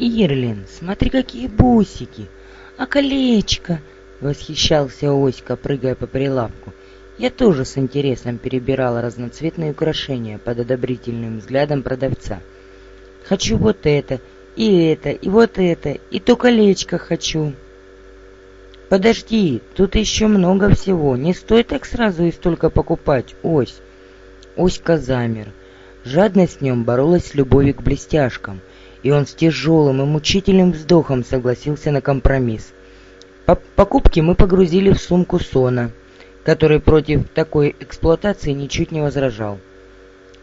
Ирлин, смотри, какие бусики! А колечко!» — восхищался Оська, прыгая по прилавку. Я тоже с интересом перебирала разноцветные украшения под одобрительным взглядом продавца. «Хочу вот это, и это, и вот это, и то колечко хочу!» «Подожди, тут еще много всего, не стоит так сразу и столько покупать, Ось!» Оська замер. Жадность в нем боролась с любовью к блестяшкам, и он с тяжелым и мучительным вздохом согласился на компромисс. По покупки мы погрузили в сумку Сона, который против такой эксплуатации ничуть не возражал.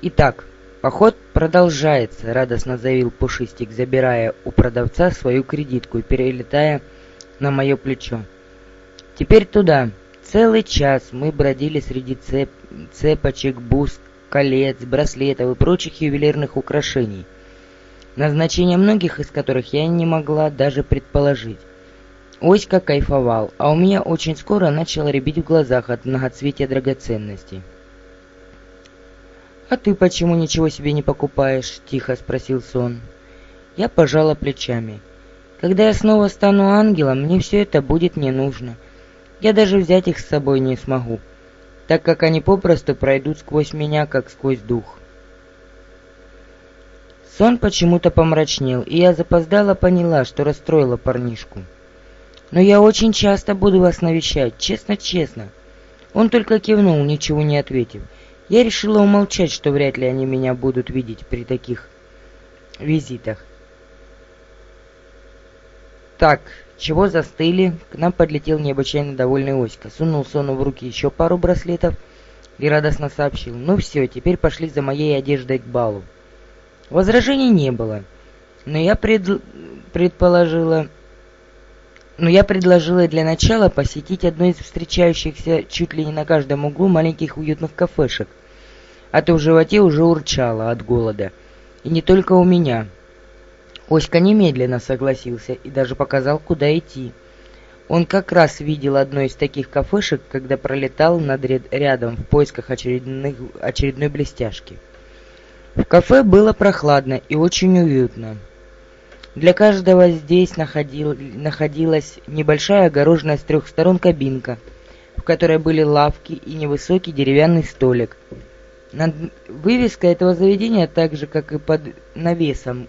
«Итак, поход продолжается», — радостно заявил Пушистик, забирая у продавца свою кредитку и перелетая на мое плечо. «Теперь туда. Целый час мы бродили среди цеп цепочек, бус, колец, браслетов и прочих ювелирных украшений, назначение многих из которых я не могла даже предположить. Оська кайфовал, а у меня очень скоро начало рябить в глазах от многоцветия драгоценностей. «А ты почему ничего себе не покупаешь?» — тихо спросил Сон. Я пожала плечами. «Когда я снова стану ангелом, мне все это будет не нужно. Я даже взять их с собой не смогу так как они попросту пройдут сквозь меня, как сквозь дух. Сон почему-то помрачнел, и я запоздала поняла, что расстроила парнишку. «Но я очень часто буду вас навещать, честно-честно». Он только кивнул, ничего не ответив. Я решила умолчать, что вряд ли они меня будут видеть при таких визитах. «Так, чего застыли? К нам подлетел необычайно довольный Оська. Сунул Сону в руки еще пару браслетов и радостно сообщил. Ну все, теперь пошли за моей одеждой к балу. Возражений не было. Но я пред... предположила... Но я предложила для начала посетить одно из встречающихся чуть ли не на каждом углу маленьких уютных кафешек. А то в животе уже урчало от голода. И не только у меня. Оська немедленно согласился и даже показал, куда идти. Он как раз видел одно из таких кафешек, когда пролетал над рядом в поисках очередных, очередной блестяшки. В кафе было прохладно и очень уютно. Для каждого здесь находил, находилась небольшая огороженная с трех сторон кабинка, в которой были лавки и невысокий деревянный столик. Над вывеской этого заведения, так же как и под навесом,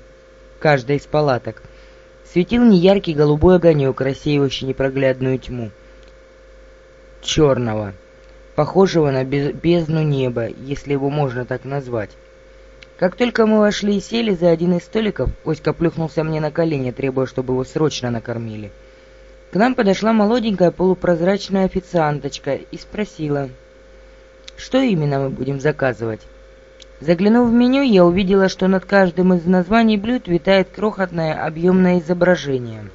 каждой из палаток, светил неяркий голубой огонек, рассеивающий непроглядную тьму. Черного, похожего на бездну неба, если его можно так назвать. Как только мы вошли и сели за один из столиков, Оська плюхнулся мне на колени, требуя, чтобы его срочно накормили. К нам подошла молоденькая полупрозрачная официанточка и спросила, что именно мы будем заказывать. Заглянув в меню, я увидела, что над каждым из названий блюд витает крохотное объемное изображение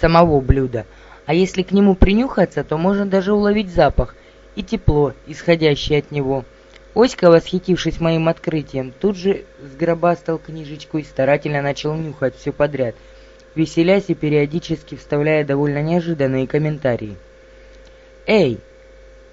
самого блюда, а если к нему принюхаться, то можно даже уловить запах и тепло, исходящее от него. Оська, восхитившись моим открытием, тут же сгробастал книжечку и старательно начал нюхать все подряд, веселясь и периодически вставляя довольно неожиданные комментарии. «Эй,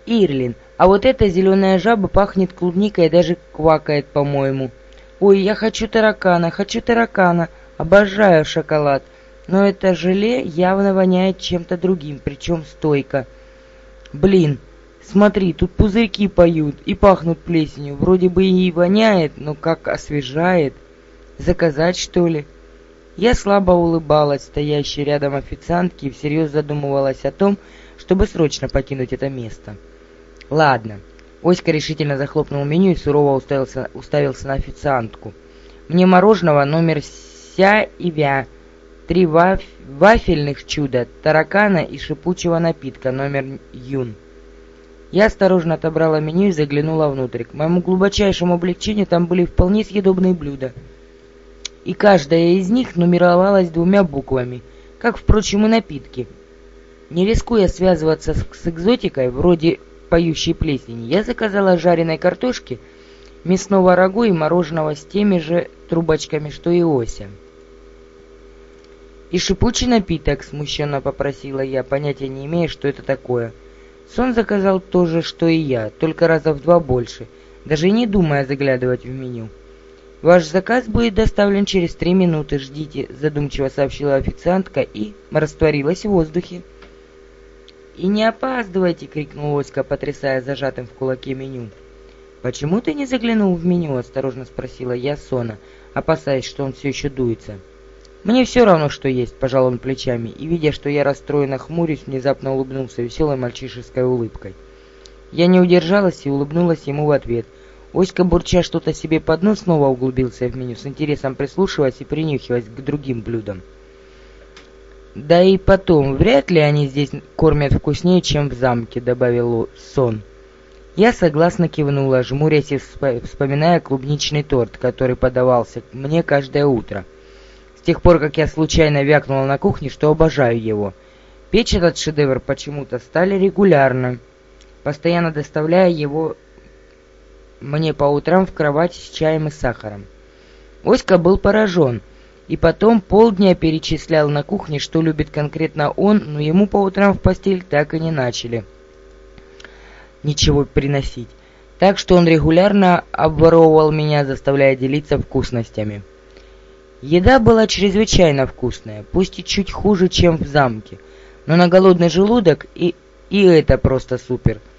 Ирлин, а вот эта зеленая жаба пахнет клубникой и даже квакает, по-моему. Ой, я хочу таракана, хочу таракана. Обожаю шоколад. Но это желе явно воняет чем-то другим, причем стойко. Блин, смотри, тут пузырьки поют и пахнут плесенью. Вроде бы и воняет, но как освежает. Заказать, что ли? Я слабо улыбалась стоящей рядом официантке и всерьез задумывалась о том, чтобы срочно покинуть это место. «Ладно». Оська решительно захлопнул меню и сурово уставился, уставился на официантку. «Мне мороженого номер ся и вя, три ваф, вафельных чуда, таракана и шипучего напитка номер юн». Я осторожно отобрала меню и заглянула внутрь. К моему глубочайшему облегчению там были вполне съедобные блюда. И каждая из них нумеровалась двумя буквами, как, впрочем, и напитки. Не рискуя связываться с, с экзотикой, вроде поющей плесени, я заказала жареной картошки, мясного рагу и мороженого с теми же трубочками, что и Ося. «И шипучий напиток», — смущенно попросила я, понятия не имея, что это такое. Сон заказал то же, что и я, только раза в два больше, даже не думая заглядывать в меню. «Ваш заказ будет доставлен через три минуты, ждите», — задумчиво сообщила официантка и растворилась в воздухе. «И не опаздывайте!» — крикнул Оська, потрясая зажатым в кулаке меню. «Почему ты не заглянул в меню?» — осторожно спросила я Сона, опасаясь, что он все еще дуется. «Мне все равно, что есть», — пожал он плечами, и, видя, что я расстроенно хмурюсь, внезапно улыбнулся веселой мальчишеской улыбкой. Я не удержалась и улыбнулась ему в ответ — Оська, бурча что-то себе под нос, снова углубился в меню, с интересом прислушиваясь и принюхиваясь к другим блюдам. «Да и потом, вряд ли они здесь кормят вкуснее, чем в замке», — добавил Сон. Я согласно кивнула, жмурясь и вспоминая клубничный торт, который подавался мне каждое утро. Тех пор, как я случайно вякнула на кухне, что обожаю его. Печь этот шедевр почему-то стали регулярно, постоянно доставляя его мне по утрам в кровати с чаем и сахаром. Оська был поражен, и потом полдня перечислял на кухне, что любит конкретно он, но ему по утрам в постель так и не начали ничего приносить. Так что он регулярно обворовывал меня, заставляя делиться вкусностями. Еда была чрезвычайно вкусная, пусть и чуть хуже, чем в замке, но на голодный желудок и, и это просто супер –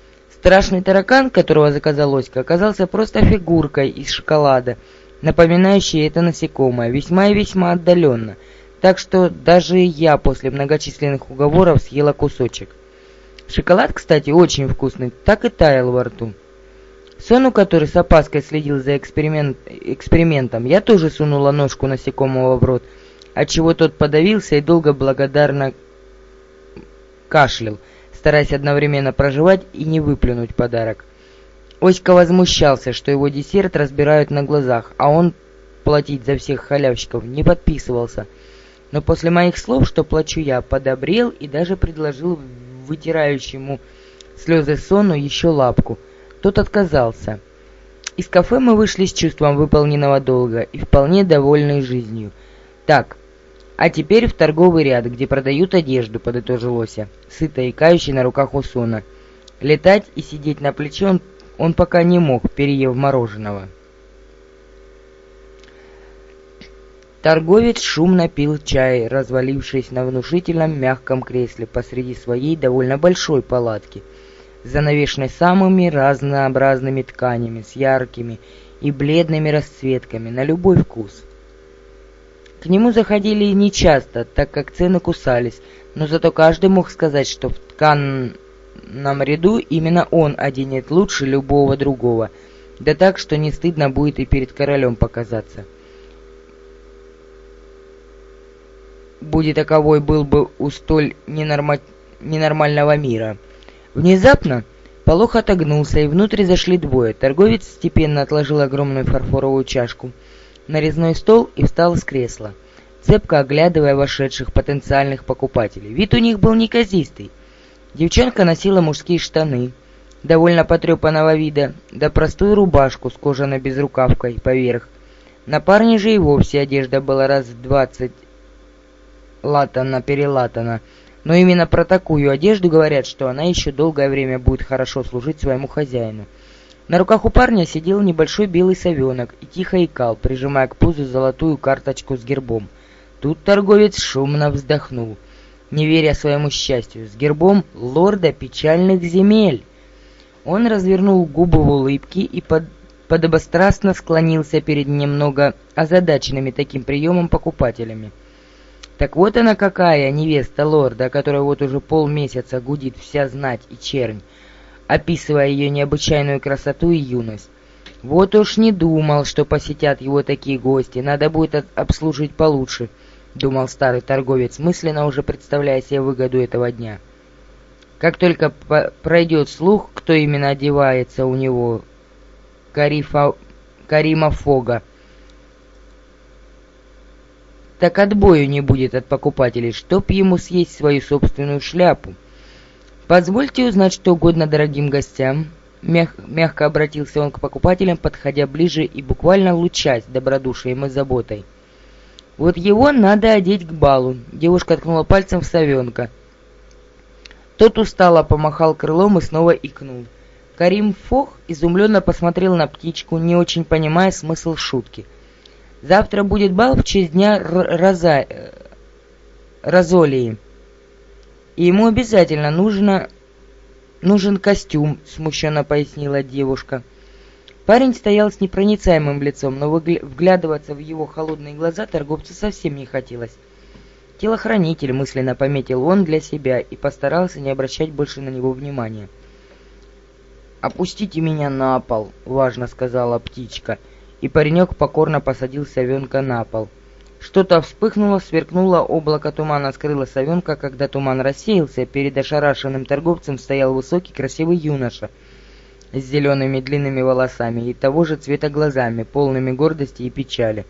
Страшный таракан, которого заказал Оська, оказался просто фигуркой из шоколада, напоминающей это насекомое, весьма и весьма отдаленно, так что даже я после многочисленных уговоров съела кусочек. Шоколад, кстати, очень вкусный, так и таял во рту. Сону, который с опаской следил за эксперимент, экспериментом, я тоже сунула ножку насекомого в рот, отчего тот подавился и долго благодарно кашлял, стараясь одновременно проживать и не выплюнуть подарок. Оська возмущался, что его десерт разбирают на глазах, а он платить за всех халявщиков не подписывался. Но после моих слов, что плачу я, подобрел и даже предложил вытирающему слезы сону еще лапку. Тот отказался. Из кафе мы вышли с чувством выполненного долга и вполне довольной жизнью. Так, а теперь в торговый ряд, где продают одежду, подытожил Ося, сыто и кающий на руках у Сона. Летать и сидеть на плече он, он пока не мог, переев мороженого. Торговец шумно пил чай, развалившись на внушительном мягком кресле посреди своей довольно большой палатки, занавешенной самыми разнообразными тканями с яркими и бледными расцветками на любой вкус. К нему заходили нечасто, так как цены кусались, но зато каждый мог сказать, что в тканном ряду именно он оденет лучше любого другого, да так, что не стыдно будет и перед королем показаться. Будет таковой был бы у столь ненорма... ненормального мира. Внезапно Полох отогнулся, и внутрь зашли двое. Торговец степенно отложил огромную фарфоровую чашку — нарезной стол и встал с кресла, цепко оглядывая вошедших потенциальных покупателей. Вид у них был неказистый. Девчонка носила мужские штаны, довольно потрепанного вида, да простую рубашку с кожаной безрукавкой поверх. На парне же и вовсе одежда была раз в двадцать латана-перелатана, но именно про такую одежду говорят, что она еще долгое время будет хорошо служить своему хозяину. На руках у парня сидел небольшой белый совенок и тихо икал, прижимая к пузу золотую карточку с гербом. Тут торговец шумно вздохнул, не веря своему счастью, с гербом лорда печальных земель. Он развернул губы в улыбке и под подобострастно склонился перед немного озадаченными таким приемом покупателями. Так вот она какая, невеста лорда, которая вот уже полмесяца гудит вся знать и чернь описывая ее необычайную красоту и юность. «Вот уж не думал, что посетят его такие гости, надо будет обслужить получше», — думал старый торговец, мысленно уже представляя себе выгоду этого дня. Как только пройдет слух, кто именно одевается у него, Карифа... Карима Фога, так отбою не будет от покупателей, чтоб ему съесть свою собственную шляпу. «Позвольте узнать что угодно дорогим гостям», Мяг, мягко обратился он к покупателям, подходя ближе и буквально лучась добродушием и заботой. «Вот его надо одеть к балу», — девушка ткнула пальцем в совенка. Тот устало помахал крылом и снова икнул. Карим Фох изумленно посмотрел на птичку, не очень понимая смысл шутки. Завтра будет бал в честь дня Роза... Э, Розолии. И ему обязательно нужно... нужен костюм, смущенно пояснила девушка. Парень стоял с непроницаемым лицом, но вглядываться в его холодные глаза торговцу совсем не хотелось. «Телохранитель», — мысленно пометил он для себя и постарался не обращать больше на него внимания. «Опустите меня на пол», — важно сказала птичка, и паренек покорно посадил совенка на пол. Что-то вспыхнуло, сверкнуло, облако тумана скрыло совенка, когда туман рассеялся, перед ошарашенным торговцем стоял высокий красивый юноша с зелеными длинными волосами и того же цвета глазами, полными гордости и печали.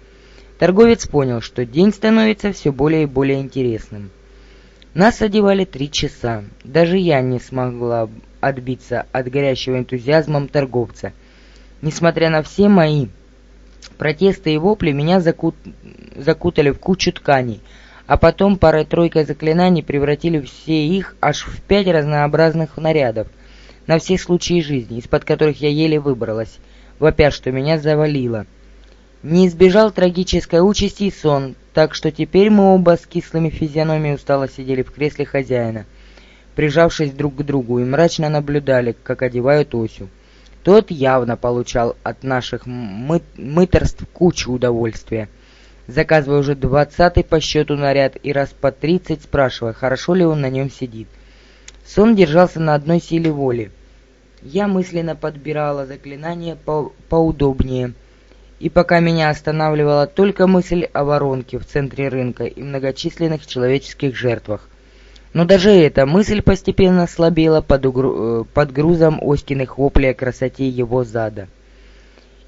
Торговец понял, что день становится все более и более интересным. Нас одевали три часа. Даже я не смогла отбиться от горящего энтузиазмом торговца. Несмотря на все мои протесты и вопли, меня закут... закутали в кучу тканей, а потом парой-тройкой заклинаний превратили все их аж в пять разнообразных нарядов, на все случаи жизни, из-под которых я еле выбралась, вопя, что меня завалило. Не избежал трагической участи и сон, так что теперь мы оба с кислыми физиономиями устало сидели в кресле хозяина, прижавшись друг к другу, и мрачно наблюдали, как одевают Осю. Тот явно получал от наших мы мыторств кучу удовольствия, заказывая уже двадцатый по счету наряд и раз по тридцать спрашивая, хорошо ли он на нем сидит. Сон держался на одной силе воли. Я мысленно подбирала заклинание по поудобнее — и пока меня останавливала только мысль о воронке в центре рынка и многочисленных человеческих жертвах. Но даже эта мысль постепенно слабела под, угру... Э, под грузом Оськиных воплей о красоте его зада.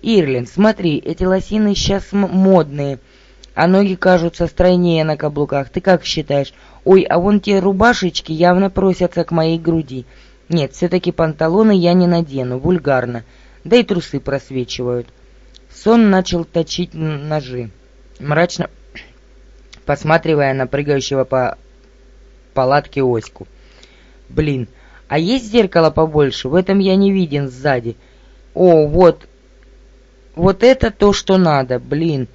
«Ирлин, смотри, эти лосины сейчас модные, а ноги кажутся стройнее на каблуках. Ты как считаешь? Ой, а вон те рубашечки явно просятся к моей груди. Нет, все-таки панталоны я не надену, вульгарно. Да и трусы просвечивают». Сон начал точить ножи, мрачно посматривая на прыгающего по палатке Оську. «Блин, а есть зеркало побольше? В этом я не виден сзади. О, вот, вот это то, что надо, блин.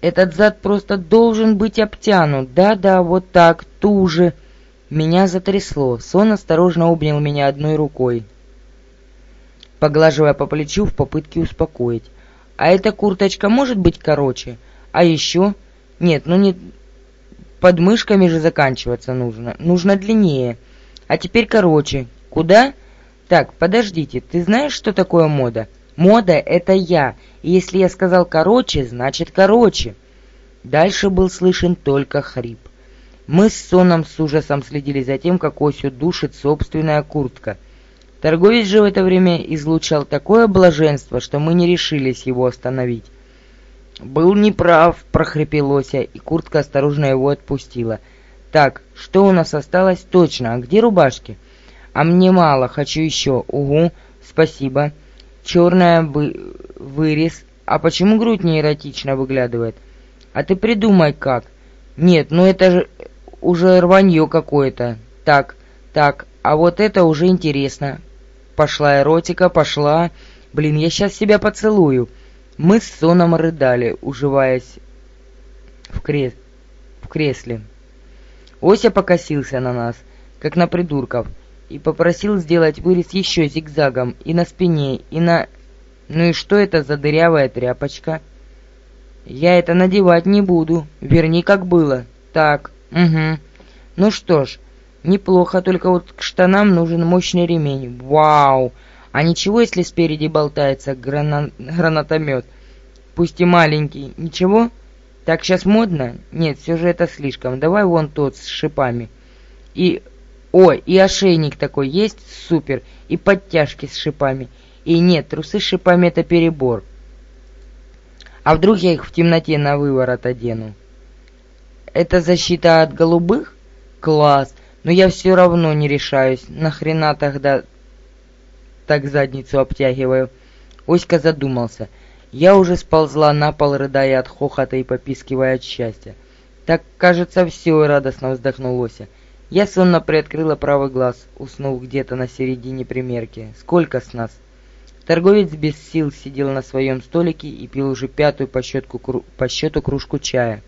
Этот зад просто должен быть обтянут. Да-да, вот так, туже». Меня затрясло. Сон осторожно обнял меня одной рукой поглаживая по плечу в попытке успокоить. «А эта курточка может быть короче? А еще...» «Нет, ну не... Под мышками же заканчиваться нужно. Нужно длиннее. А теперь короче. Куда?» «Так, подождите, ты знаешь, что такое мода?» «Мода — это я, и если я сказал короче, значит короче». Дальше был слышен только хрип. Мы с Соном с ужасом следили за тем, как Осю душит собственная куртка — Торговец же в это время излучал такое блаженство, что мы не решились его остановить. «Был неправ», — прохрипел Ося, и куртка осторожно его отпустила. «Так, что у нас осталось точно? А где рубашки?» «А мне мало, хочу еще. Угу, спасибо. Черная вы... вырез. А почему грудь не эротично выглядывает?» «А ты придумай как». «Нет, ну это же уже рванье какое-то. Так, так, а вот это уже интересно. Пошла эротика, пошла. Блин, я сейчас себя поцелую. Мы с Соном рыдали, уживаясь в, крес... в кресле. Ося покосился на нас, как на придурков, и попросил сделать вырез еще зигзагом и на спине, и на... Ну и что это за дырявая тряпочка? Я это надевать не буду. Верни, как было. Так, угу. Ну что ж, Неплохо, только вот к штанам нужен мощный ремень. Вау! А ничего, если спереди болтается грана... гранатомет? Пусть и маленький. Ничего? Так сейчас модно? Нет, все же это слишком. Давай вон тот с шипами. И... О, и ошейник такой есть? Супер. И подтяжки с шипами. И нет, трусы с шипами это перебор. А вдруг я их в темноте на выворот одену? Это защита от голубых? Класс. Но я все равно не решаюсь. Нахрена тогда так задницу обтягиваю? Оська задумался. Я уже сползла на пол, рыдая от хохота и попискивая от счастья. Так, кажется, все, радостно вздохнул Ося. Я сонно приоткрыла правый глаз, уснув где-то на середине примерки. Сколько с нас? Торговец без сил сидел на своем столике и пил уже пятую по, счетку, по счету кружку чая.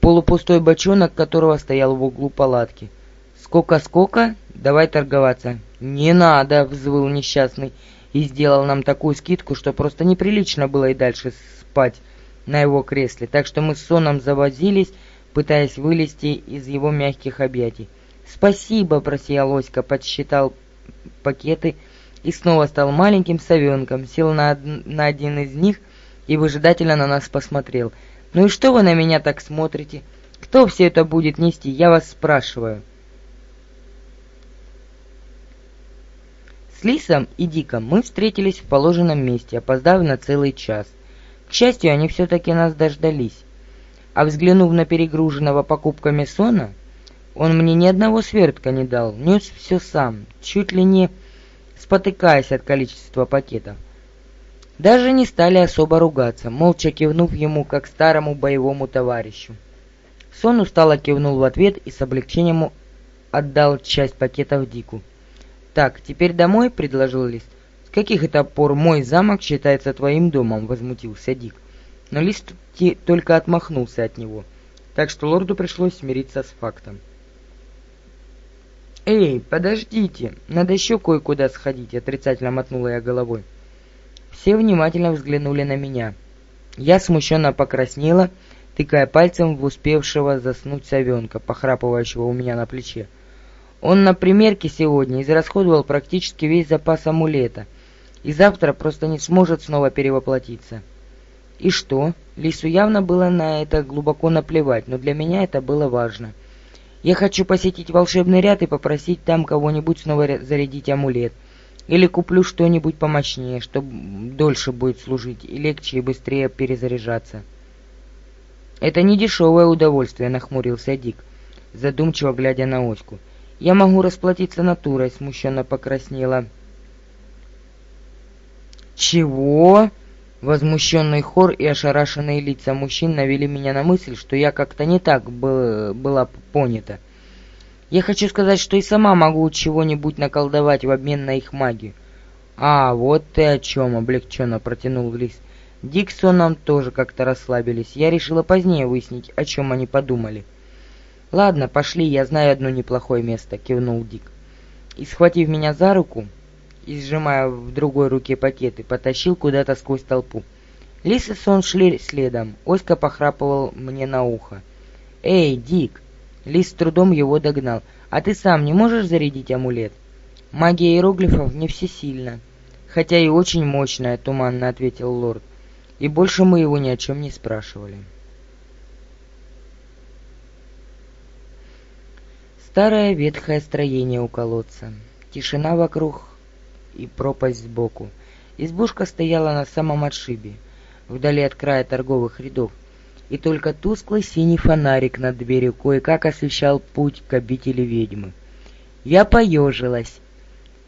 Полупустой бочонок, которого стоял в углу палатки. «Сколько-сколько? Давай торговаться». «Не надо!» — взвыл несчастный и сделал нам такую скидку, что просто неприлично было и дальше спать на его кресле, так что мы с соном завозились, пытаясь вылезти из его мягких объятий. «Спасибо!» — просиял Оська, подсчитал пакеты и снова стал маленьким совенком, сел на, од... на один из них и выжидательно на нас посмотрел. «Ну и что вы на меня так смотрите? Кто все это будет нести, я вас спрашиваю?» С Лисом и Диком мы встретились в положенном месте, опоздав на целый час. К счастью, они все-таки нас дождались. А взглянув на перегруженного покупками Сона, он мне ни одного свертка не дал, нес все сам, чуть ли не спотыкаясь от количества пакетов. Даже не стали особо ругаться, молча кивнув ему, как старому боевому товарищу. Сон устало кивнул в ответ и с облегчением отдал часть пакетов Дику. «Так, теперь домой?» — предложил Лист. «С каких это пор мой замок считается твоим домом?» — возмутился Дик. Но Лист только отмахнулся от него, так что лорду пришлось смириться с фактом. «Эй, подождите, надо еще кое-куда сходить», — отрицательно мотнула я головой. Все внимательно взглянули на меня. Я смущенно покраснела, тыкая пальцем в успевшего заснуть совенка, похрапывающего у меня на плече. Он на примерке сегодня израсходовал практически весь запас амулета, и завтра просто не сможет снова перевоплотиться. И что? Лису явно было на это глубоко наплевать, но для меня это было важно. Я хочу посетить волшебный ряд и попросить там кого-нибудь снова зарядить амулет. Или куплю что-нибудь помощнее, что дольше будет служить, и легче и быстрее перезаряжаться. Это не дешевое удовольствие, нахмурился Дик, задумчиво глядя на Оську. «Я могу расплатиться натурой», — смущенно покраснела. «Чего?» Возмущенный хор и ошарашенные лица мужчин навели меня на мысль, что я как-то не так был, была понята. Я хочу сказать, что и сама могу чего-нибудь наколдовать в обмен на их магию. «А, вот ты о чем!» — облегченно протянул Лис. Диксон нам тоже как-то расслабились. Я решила позднее выяснить, о чем они подумали. «Ладно, пошли, я знаю одно неплохое место», — кивнул Дик. И, схватив меня за руку и сжимая в другой руке пакеты, потащил куда-то сквозь толпу. Лис и Сон шли следом, Оська похрапывал мне на ухо. «Эй, Дик!» Лис с трудом его догнал. «А ты сам не можешь зарядить амулет?» «Магия иероглифов не всесильна, хотя и очень мощная», — туманно ответил лорд. И больше мы его ни о чем не спрашивали. Старое ветхое строение у колодца. Тишина вокруг и пропасть сбоку. Избушка стояла на самом отшибе, вдали от края торговых рядов, и только тусклый синий фонарик над дверью кое-как освещал путь к обители ведьмы. Я поежилась,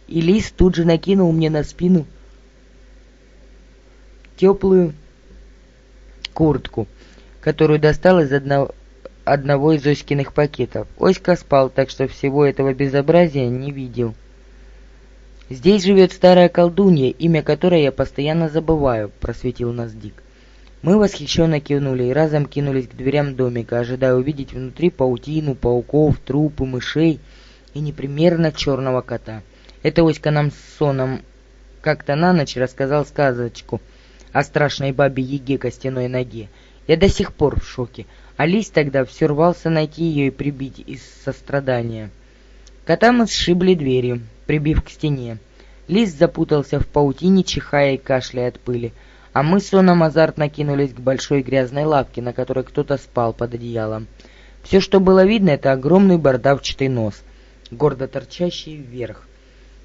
и лис тут же накинул мне на спину теплую куртку, которую достал из одного одного из Оськиных пакетов. Оська спал, так что всего этого безобразия не видел. «Здесь живет старая колдунья, имя которой я постоянно забываю», — просветил нас Дик. Мы восхищенно кивнули и разом кинулись к дверям домика, ожидая увидеть внутри паутину, пауков, трупы, мышей и непримерно черного кота. Это Оська нам с соном как-то на ночь рассказал сказочку о страшной бабе Еге костяной ноге. Я до сих пор в шоке. Алис тогда все рвался найти ее и прибить из сострадания. Кота сшибли дверью, прибив к стене. Лис запутался в паутине, чихая и кашляя от пыли, а мы с Соном азартно кинулись к большой грязной лавке, на которой кто-то спал под одеялом. Все, что было видно, это огромный бордавчатый нос, гордо торчащий вверх.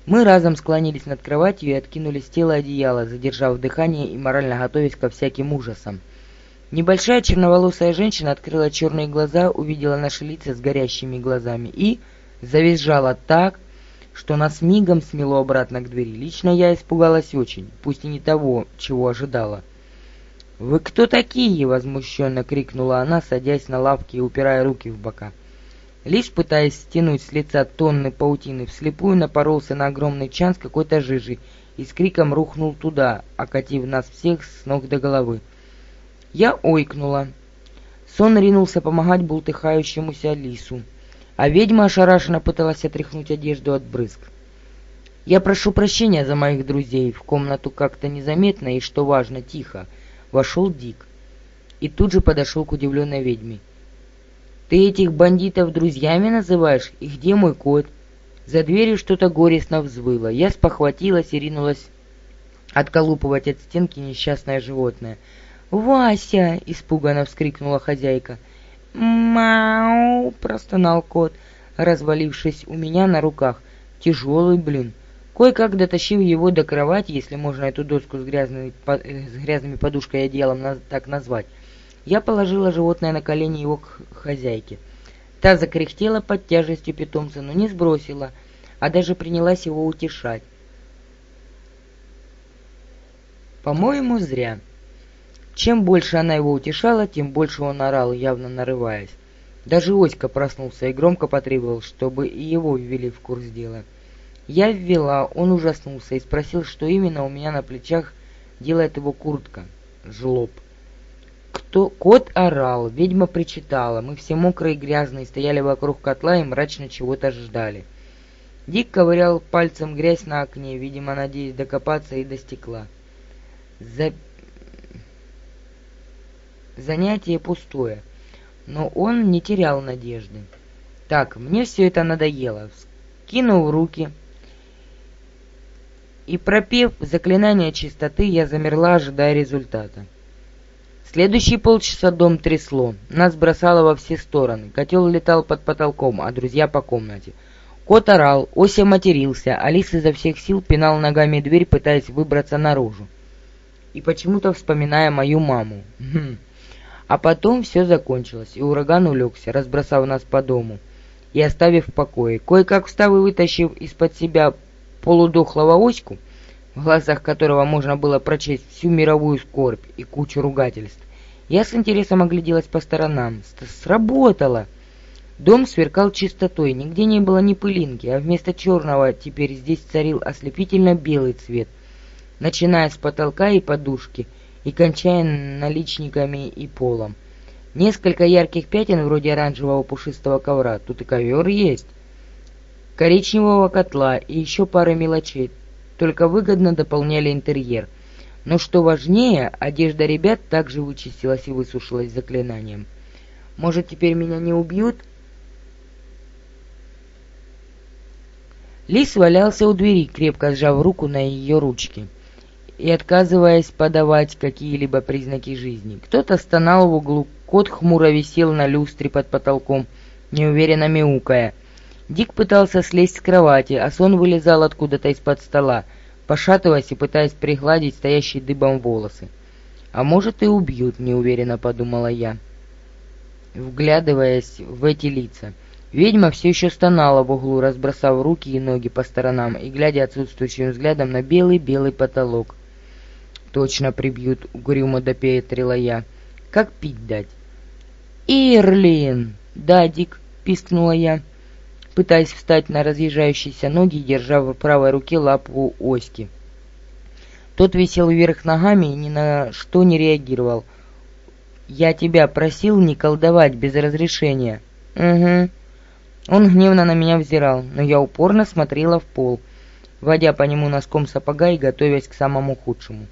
Мы разом склонились над кроватью и откинули с тела одеяло, задержав дыхание и морально готовясь ко всяким ужасам. Небольшая черноволосая женщина открыла черные глаза, увидела наши лица с горящими глазами и завизжала так, что нас мигом смело обратно к двери. Лично я испугалась очень, пусть и не того, чего ожидала. «Вы кто такие?» — возмущенно крикнула она, садясь на лавке и упирая руки в бока. Лишь пытаясь стянуть с лица тонны паутины, вслепую напоролся на огромный чан с какой-то жижей и с криком рухнул туда, окатив нас всех с ног до головы. Я ойкнула. Сон ринулся помогать бултыхающемуся лису, а ведьма ошарашенно пыталась отряхнуть одежду от брызг. Я прошу прощения за моих друзей. В комнату как-то незаметно и, что важно, тихо. Вошел Дик. И тут же подошел к удивленной ведьме. «Ты этих бандитов друзьями называешь? И где мой кот?» За дверью что-то горестно взвыло. Я спохватилась и ринулась отколупывать от стенки несчастное животное. «Вася!» — испуганно вскрикнула хозяйка. «Мау!» — простонал кот, развалившись у меня на руках. «Тяжелый, блин!» Кое-как дотащив его до кровати, если можно эту доску с, грязной, с грязными подушкой и одеялом так назвать, я положила животное на колени его к хозяйке. Та закряхтела под тяжестью питомца, но не сбросила, а даже принялась его утешать. По-моему, зря. Чем больше она его утешала, тем больше он орал, явно нарываясь. Даже Оська проснулся и громко потребовал, чтобы его ввели в курс дела. Я ввела, он ужаснулся и спросил, что именно у меня на плечах делает его куртка. Жлоб. Кто? Кот орал, ведьма причитала, мы все мокрые и грязные стояли вокруг котла и мрачно чего-то ждали. Дик ковырял пальцем грязь на окне, видимо, надеясь докопаться и до стекла. За... Занятие пустое, но он не терял надежды. Так, мне все это надоело. Скинув руки, и пропев заклинание чистоты, я замерла, ожидая результата. Следующие полчаса дом трясло, нас бросало во все стороны, котел летал под потолком, а друзья по комнате. Кот орал, Ося матерился, Алис изо всех сил пинал ногами дверь, пытаясь выбраться наружу. И почему-то вспоминая мою маму. Хм. А потом все закончилось, и ураган улегся, разбросав нас по дому и оставив в покое. Кое-как встав и вытащив из-под себя полудохлого оську, в глазах которого можно было прочесть всю мировую скорбь и кучу ругательств. Я с интересом огляделась по сторонам. Сработало! Дом сверкал чистотой, нигде не было ни пылинки, а вместо черного теперь здесь царил ослепительно белый цвет, начиная с потолка и подушки и кончая наличниками и полом. Несколько ярких пятен вроде оранжевого пушистого ковра, тут и ковер есть коричневого котла и еще пары мелочей, только выгодно дополняли интерьер. Но что важнее, одежда ребят также вычистилась и высушилась заклинанием. Может, теперь меня не убьют? Лис валялся у двери, крепко сжав руку на ее ручке и отказываясь подавать какие-либо признаки жизни. Кто-то стонал в углу, кот хмуро висел на люстре под потолком, неуверенно мяукая — Дик пытался слезть с кровати, а сон вылезал откуда-то из-под стола, пошатываясь и пытаясь пригладить стоящие дыбом волосы. «А может, и убьют», — неуверенно подумала я, вглядываясь в эти лица. Ведьма все еще стонала в углу, разбросав руки и ноги по сторонам и глядя отсутствующим взглядом на белый-белый потолок. «Точно прибьют», — угрюмо допетрила я. «Как пить дать?» «Ирлин!» «Да, Дик», — пискнула я пытаясь встать на разъезжающиеся ноги держа в правой руке лапу оськи. Тот висел вверх ногами и ни на что не реагировал. «Я тебя просил не колдовать без разрешения». «Угу». Он гневно на меня взирал, но я упорно смотрела в пол, водя по нему носком сапога и готовясь к самому худшему.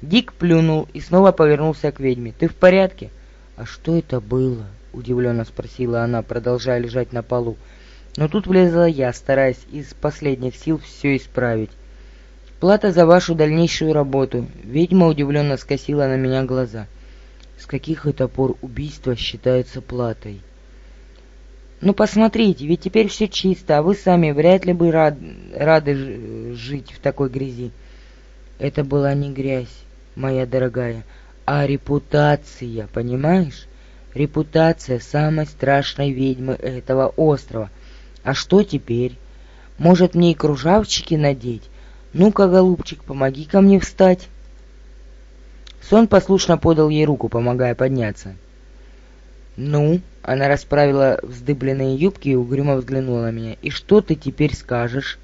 Дик плюнул и снова повернулся к ведьме. «Ты в порядке?» «А что это было?» — удивленно спросила она, продолжая лежать на полу. Но тут влезла я, стараясь из последних сил все исправить. «Плата за вашу дальнейшую работу». Ведьма удивленно скосила на меня глаза. «С каких это пор убийство считается платой?» «Ну посмотрите, ведь теперь все чисто, а вы сами вряд ли бы рад, рады жить в такой грязи». «Это была не грязь, моя дорогая, а репутация, понимаешь? Репутация самой страшной ведьмы этого острова. А что теперь? Может, мне и кружавчики надеть? Ну-ка, голубчик, помоги ко мне встать. Сон послушно подал ей руку, помогая подняться. «Ну?» — она расправила вздыбленные юбки и угрюмо взглянула на меня. «И что ты теперь скажешь?»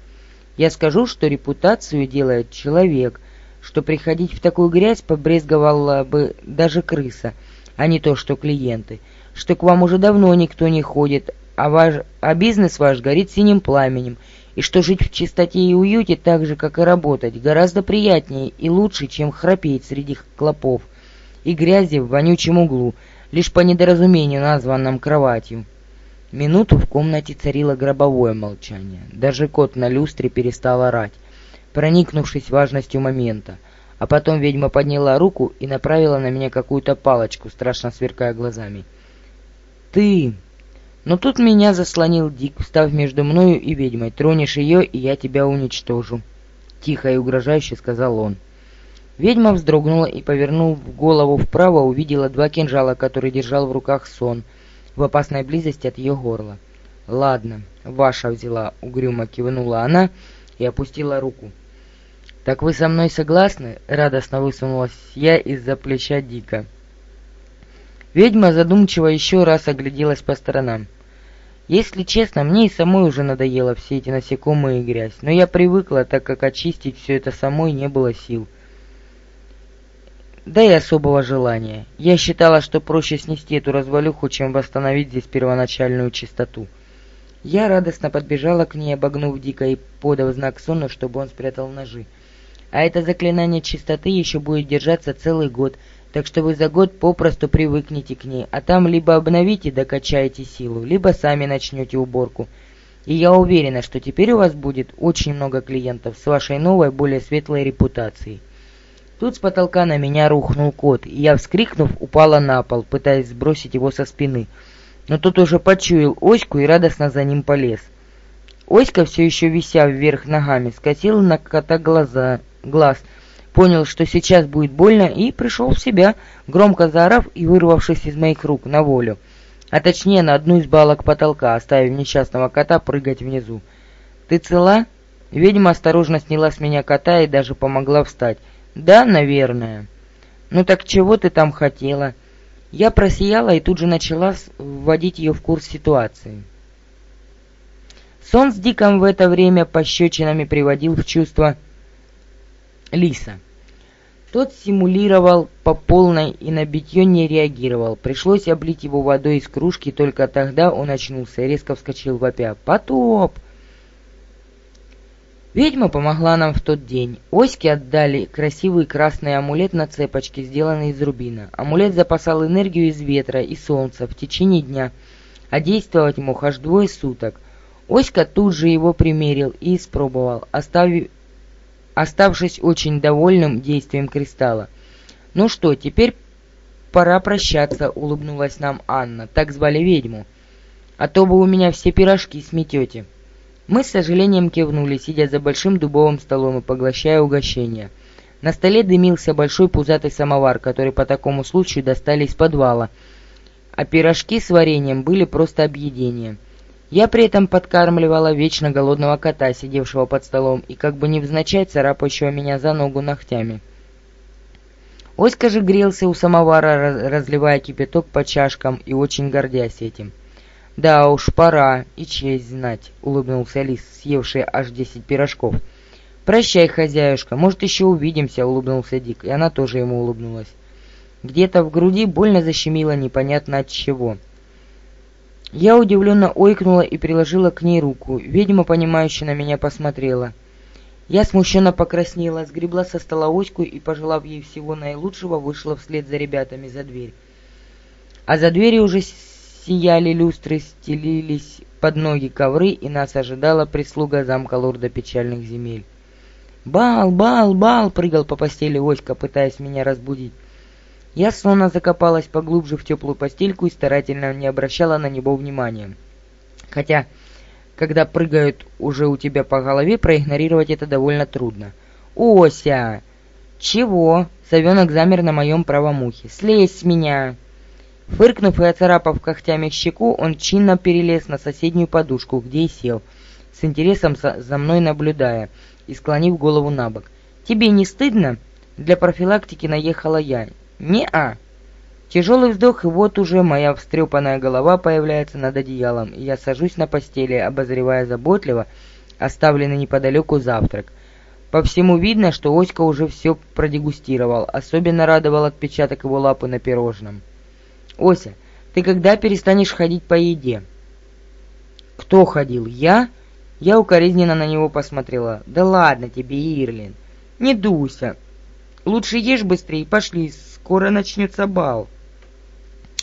Я скажу, что репутацию делает человек, что приходить в такую грязь побрезговала бы даже крыса, а не то, что клиенты, что к вам уже давно никто не ходит, а, ваш, а бизнес ваш горит синим пламенем, и что жить в чистоте и уюте так же, как и работать, гораздо приятнее и лучше, чем храпеть среди клопов и грязи в вонючем углу, лишь по недоразумению названном кроватью. Минуту в комнате царило гробовое молчание. Даже кот на люстре перестал орать, проникнувшись важностью момента. А потом ведьма подняла руку и направила на меня какую-то палочку, страшно сверкая глазами. «Ты!» Но тут меня заслонил Дик, встав между мною и ведьмой. «Тронешь ее, и я тебя уничтожу!» Тихо и угрожающе сказал он. Ведьма вздрогнула и, повернув голову вправо, увидела два кинжала, которые держал в руках сон, в опасной близости от ее горла. «Ладно, ваша взяла», — угрюмо кивнула она и опустила руку. «Так вы со мной согласны?» — радостно высунулась я из-за плеча Дика. Ведьма задумчиво еще раз огляделась по сторонам. Если честно, мне и самой уже надоело все эти насекомые и грязь, но я привыкла, так как очистить все это самой не было сил. Да и особого желания. Я считала, что проще снести эту развалюху, чем восстановить здесь первоначальную чистоту. Я радостно подбежала к ней, обогнув Дика и подав знак Сону, чтобы он спрятал ножи. А это заклинание чистоты еще будет держаться целый год, так что вы за год попросту привыкнете к ней, а там либо обновите, докачаете силу, либо сами начнете уборку. И я уверена, что теперь у вас будет очень много клиентов с вашей новой, более светлой репутацией. Тут с потолка на меня рухнул кот, и я, вскрикнув, упала на пол, пытаясь сбросить его со спины. Но тот уже почуял Оську и радостно за ним полез. Оська, все еще вися вверх ногами, скосил на кота глаза, глаз — понял, что сейчас будет больно, и пришел в себя, громко заорав и вырвавшись из моих рук на волю. А точнее, на одну из балок потолка, оставив несчастного кота прыгать внизу. «Ты цела?» Ведьма осторожно сняла с меня кота и даже помогла встать. «Да, наверное». «Ну так чего ты там хотела?» Я просияла и тут же начала вводить ее в курс ситуации. Сон с Диком в это время пощечинами приводил в чувство Лиса. Тот симулировал по полной и на битье не реагировал. Пришлось облить его водой из кружки, только тогда он очнулся и резко вскочил вопя. «Потоп!» Ведьма помогла нам в тот день. Оське отдали красивый красный амулет на цепочке, сделанный из рубина. Амулет запасал энергию из ветра и солнца в течение дня, а действовать мог аж двое суток. Оська тут же его примерил и испробовал, оставив оставшись очень довольным действием кристалла. «Ну что, теперь пора прощаться», — улыбнулась нам Анна, так звали ведьму. «А то вы у меня все пирожки сметете». Мы с сожалением кивнули, сидя за большим дубовым столом и поглощая угощение. На столе дымился большой пузатый самовар, который по такому случаю достали из подвала, а пирожки с вареньем были просто объедением. Я при этом подкармливала вечно голодного кота, сидевшего под столом, и как бы невзначай царапающего меня за ногу ногтями. Оська же грелся у самовара, разливая кипяток по чашкам и очень гордясь этим. «Да уж, пора, и честь знать», — улыбнулся лис, съевший аж десять пирожков. «Прощай, хозяюшка, может, еще увидимся», — улыбнулся Дик, и она тоже ему улыбнулась. Где-то в груди больно защемило непонятно от чего — я удивленно ойкнула и приложила к ней руку. Ведьма, понимающе на меня посмотрела. Я смущенно покраснела, сгребла со стола оську и, пожелав ей всего наилучшего, вышла вслед за ребятами за дверь. А за дверью уже сияли люстры, стелились под ноги ковры, и нас ожидала прислуга замка лорда печальных земель. «Бал, бал, бал!» — прыгал по постели Оська, пытаясь меня разбудить. Я сонно закопалась поглубже в теплую постельку и старательно не обращала на него внимания. Хотя, когда прыгают уже у тебя по голове, проигнорировать это довольно трудно. «Ося!» «Чего?» — совенок замер на моем правом ухе. «Слезь с меня!» Фыркнув и оцарапав когтями щеку, он чинно перелез на соседнюю подушку, где и сел, с интересом за мной наблюдая и склонив голову на бок. «Тебе не стыдно?» Для профилактики наехала я. «Не-а». Тяжелый вздох, и вот уже моя встрепанная голова появляется над одеялом, и я сажусь на постели, обозревая заботливо оставленный неподалеку завтрак. По всему видно, что Оська уже все продегустировал, особенно радовал отпечаток его лапы на пирожном. «Ося, ты когда перестанешь ходить по еде?» «Кто ходил? Я?» Я укоризненно на него посмотрела. «Да ладно тебе, Ирлин, не дуйся. Лучше ешь быстрее, пошли, скоро начнется бал».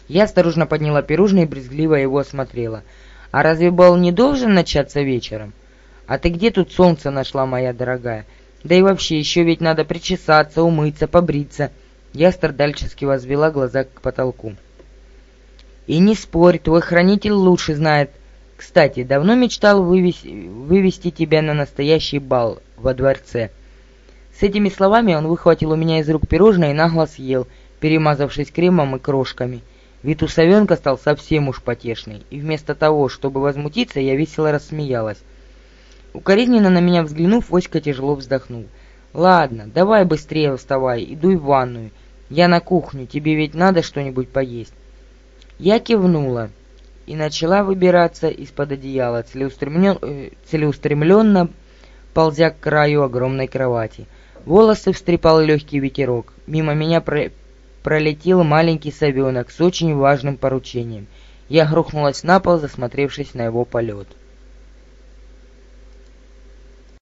Я осторожно подняла пирожное и брезгливо его осмотрела. «А разве бал не должен начаться вечером?» «А ты где тут солнце нашла, моя дорогая? Да и вообще, еще ведь надо причесаться, умыться, побриться». Я страдальчески возвела глаза к потолку. «И не спорь, твой хранитель лучше знает, кстати, давно мечтал вывести, вывести тебя на настоящий бал во дворце». С этими словами он выхватил у меня из рук пирожное и нагло съел, перемазавшись кремом и крошками. Вид у совенка стал совсем уж потешный, и вместо того, чтобы возмутиться, я весело рассмеялась. Укоризненно на меня взглянув, Оська тяжело вздохнул. «Ладно, давай быстрее вставай, иду в ванную. Я на кухню, тебе ведь надо что-нибудь поесть». Я кивнула и начала выбираться из-под одеяла, целеустремлен... э, целеустремленно ползя к краю огромной кровати. Волосы встрепал легкий ветерок. Мимо меня про... пролетел маленький совенок с очень важным поручением. Я грохнулась на пол, засмотревшись на его полет.